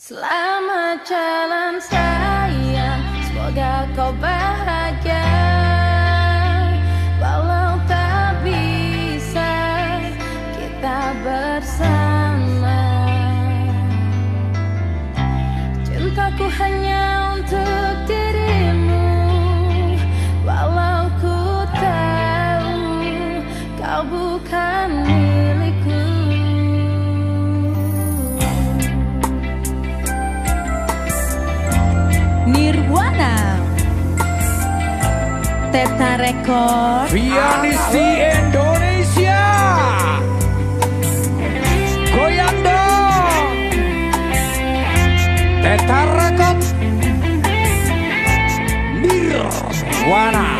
Selamat jalan sayang, semoga kau bahagia. Walau tak bisa kita bersama, cintaku hanya untuk dirimu. Walau ku tahu kau bukan milik. Teta Record Pianisti Indonesia. Goyang dong. Teta Record Nirwana